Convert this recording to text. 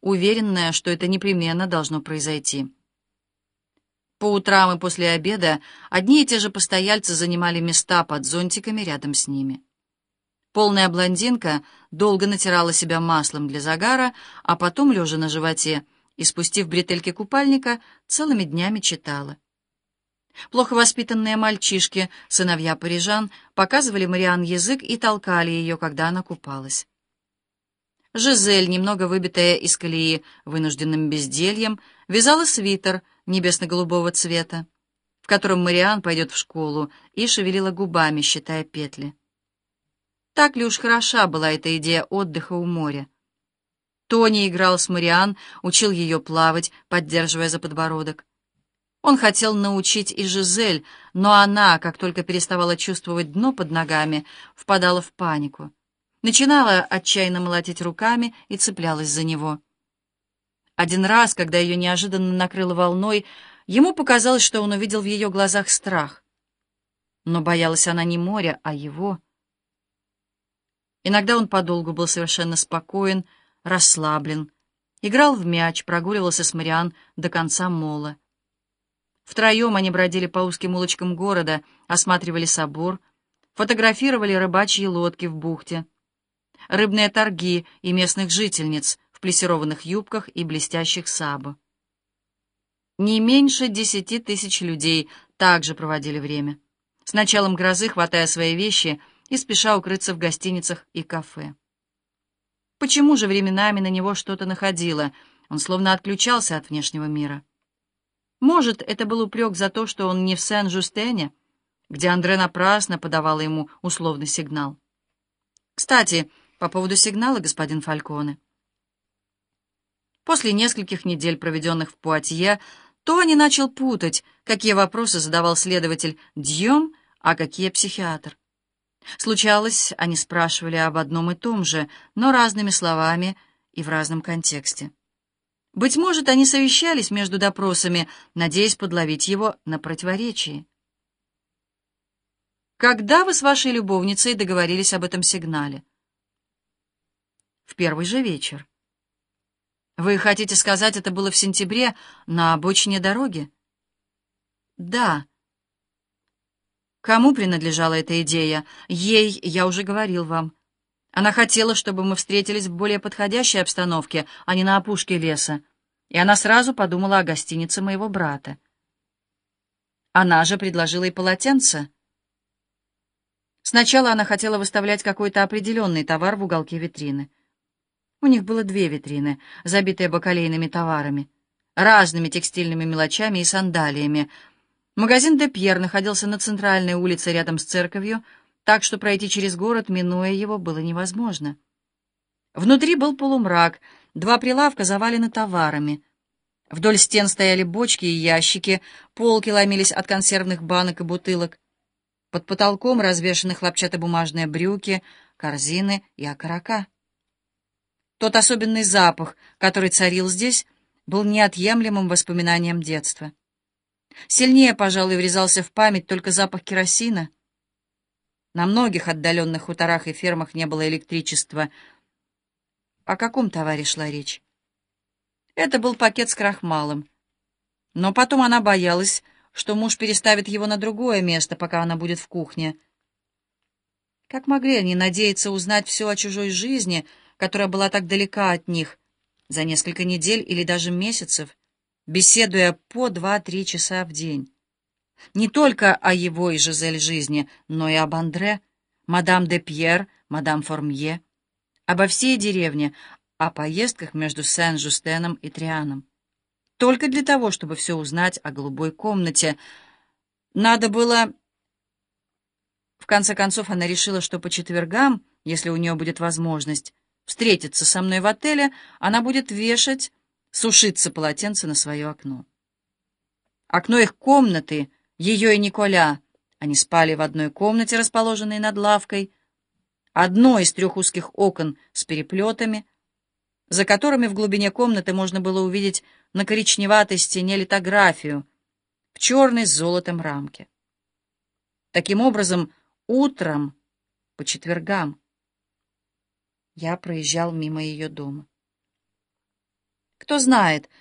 уверенная, что это непременно должно произойти. По утрам и после обеда одни и те же постояльцы занимали места под зонтиками рядом с ними. Полная блондинка долго натирала себя маслом для загара, а потом, лежа на животе и спустив бретельки купальника, целыми днями читала. Плохо воспитанные мальчишки, сыновья парижан, показывали Мариан язык и толкали ее, когда она купалась. Жизель, немного выбитая из колеи вынужденным бездельем, вязала свитер небесно-голубого цвета, в котором Мариан пойдет в школу, и шевелила губами, считая петли. Так ли уж хороша была эта идея отдыха у моря? Тони играл с Мариан, учил ее плавать, поддерживая за подбородок. Он хотел научить и Жизель, но она, как только переставала чувствовать дно под ногами, впадала в панику. Начинала отчаянно молотить руками и цеплялась за него. Один раз, когда ее неожиданно накрыло волной, ему показалось, что он увидел в ее глазах страх. Но боялась она не моря, а его. Иногда он подолгу был совершенно спокоен, расслаблен, играл в мяч, прогуливался с Мариан до конца мола. Втроем они бродили по узким улочкам города, осматривали собор, фотографировали рыбачьи лодки в бухте, рыбные торги и местных жительниц в плессированных юбках и блестящих сабо. Не меньше десяти тысяч людей также проводили время. С началом грозы, хватая свои вещи и спеша укрыться в гостиницах и кафе. Почему же временами на него что-то находило? Он словно отключался от внешнего мира. Может, это был упрек за то, что он не в Сен-Жустене, где Андре напрасно подавала ему условный сигнал. Кстати, по поводу сигнала, господин Фальконе. После нескольких недель, проведенных в Пуатье, Тони начал путать, какие вопросы задавал следователь Дьем, а какие психиатр. Случалось, они спрашивали об одном и том же, но разными словами и в разном контексте. Быть может, они совещались между допросами, надеясь подловить его на противоречии. Когда вы с вашей любовницей договорились об этом сигнале? В первый же вечер. Вы хотите сказать, это было в сентябре на обочине дороги? Да. Кому принадлежала эта идея? Ей, я уже говорил вам. Она хотела, чтобы мы встретились в более подходящей обстановке, а не на опушке леса. И она сразу подумала о гостинице моего брата. Она же предложила и полотенце. Сначала она хотела выставлять какой-то определенный товар в уголке витрины. У них было две витрины, забитые бакалейными товарами, разными текстильными мелочами и сандалиями. Магазин «Де Пьер» находился на центральной улице рядом с церковью, так что пройти через город, минуя его, было невозможно. Внутри был полумрак, два прилавка завалены товарами. Вдоль стен стояли бочки и ящики, полки ломились от консервных банок и бутылок. Под потолком развешаны хлопчатобумажные брюки, корзины и окорока. Тот особенный запах, который царил здесь, был неотъемлемым воспоминанием детства. Сильнее, пожалуй, врезался в память только запах керосина — на многих отдаленных хуторах и фермах не было электричества. О каком товаре шла речь? Это был пакет с крахмалом. Но потом она боялась, что муж переставит его на другое место, пока она будет в кухне. Как могли они надеяться узнать все о чужой жизни, которая была так далека от них, за несколько недель или даже месяцев, беседуя по два-три часа в день? Не только о его и Жизель жизни, но и об Андре, мадам де Пьер, мадам Формье, обо всей деревне, о поездках между Сен-Жустеном и Трианом. Только для того, чтобы все узнать о голубой комнате. Надо было... В конце концов, она решила, что по четвергам, если у нее будет возможность встретиться со мной в отеле, она будет вешать, сушиться полотенце на свое окно. Окно их комнаты ее и Николя. Они спали в одной комнате, расположенной над лавкой, одно из трех узких окон с переплетами, за которыми в глубине комнаты можно было увидеть на коричневатой стене литографию в черной с золотом рамке. Таким образом, утром, по четвергам, я проезжал мимо ее дома. Кто знает,